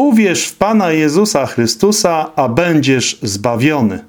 Uwierz w Pana Jezusa Chrystusa, a będziesz zbawiony.